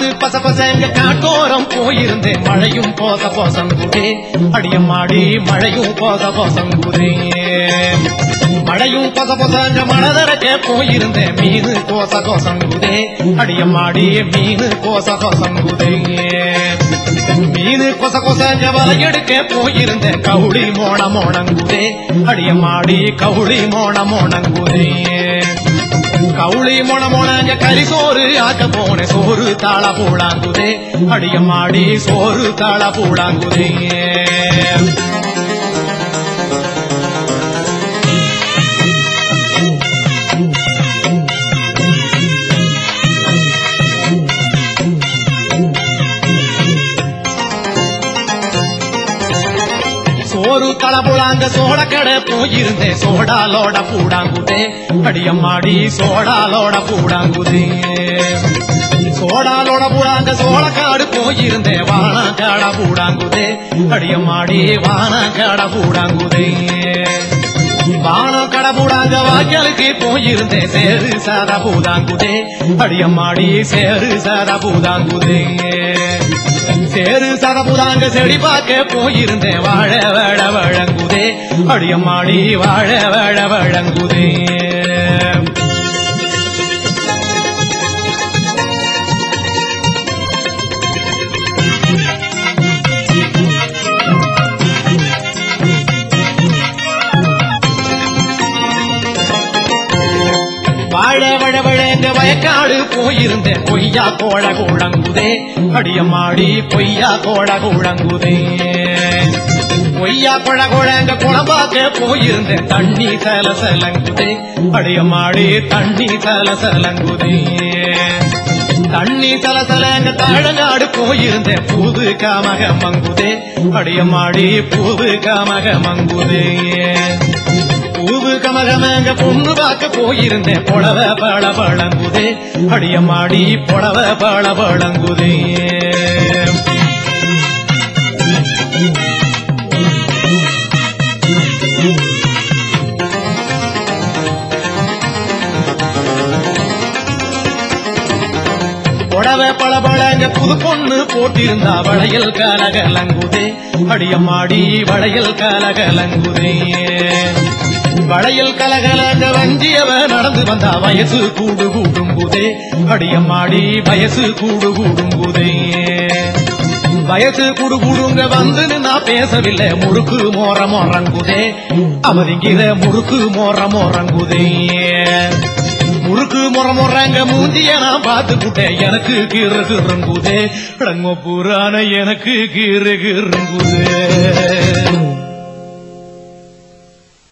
பார்த்து பச பசங்க காட்டோரம் போயிருந்தேன். மழையும் போத போசங்குதே. அடியம்மாடி மழையும் போத போசங்குதே. மழையும் பொச பொசங்க மனதரக்கே போயிருந்தேன். மீனு கோச கோசங்குதே அடியம்மாடி மீனு கோச கோசங்குதே மீனு கொச கொசங்க வலையெடுக்க போயிருந்தேன். கவுளி மோன மோனங்குதே. அடியம்மாடி கவுளி மோன மோனங்குதே. கவுளி மொன மொனங்க கறி சோறு ஆக்க போன சோறு தாள பூடாங்குதே அடியம்மாடி சோறு தாள பூடாங்குதே ஒரு தளபுழாங்க சோட கடை போயிருந்தேன் சோடாலோட பூடாங்குதே. அடியம்மாடி சோடாலோட பூடாங்குதே. சோடாலோட பூடாங்க சோளக்காடு போயிருந்தேன் வானாக்காட பூடாங்குதே. அடியம்மாடி வானாக்காட பூடாங்குதே. வானம் கடபூடாங்க வாய்க்காலுக்கு போயிருந்தேன் சேரு சாதா பூதாங்குதே. அடியம்மாடி சேரு சாதா பூதாங்குதே. சேரு சதபுதாங்க செடி பார்க்க போயிருந்தேன் வாழ அடியம்மாடி வாழ வாழ வழங்குதே. வாழ வயக்காடு போயிருந்தேன். பொய்யா கோழ கூழங்குதே. அடியம்மாடி பொய்யா கோழ கூழங்குதே. பொய்யா கொழ குழங்க குழம்பாக்க போயிருந்தேன் தண்ணி சல சலங்குதே அடியம்மாடி தண்ணி சல சலங்குதே தண்ணி சலசலங்க தாழநாடு போயிருந்தேன் பூது காமக மங்குதே அடியம்மாடி பூது காமக மங்குதே பூவு கமகமங்க பொண்ணு பார்க்க போயிருந்தேன் புடவ பழ பழங்குதே. அடியம்மாடி புடவ பழ பழங்குதே. புடவை பல பழங்க புது பொண்ணு போட்டிருந்தா வளையல் கலகலங்குதே. அடியம்மாடி வளையல் கலகலங்குதே. வளையல் கலகலங்க வஞ்சியவ நடந்து வந்தா வயசு கூடு கூடுங்குதே. அடியம்மாடி வயசு கூடு கூடுங்குதே. வயசு குடு குடுங்க வந்து நான் பேசவில்லை. முறுக்கு மோர மோரங்குதே. அவதிங்கிற முறுக்கு மோர மோரங்குதே. முறமுறங்க மூஞ்சிய நான் பார்த்து எனக்கு கீறு ரங்குதே அடங்கோ புராண எனக்கு கீறு ரங்குதே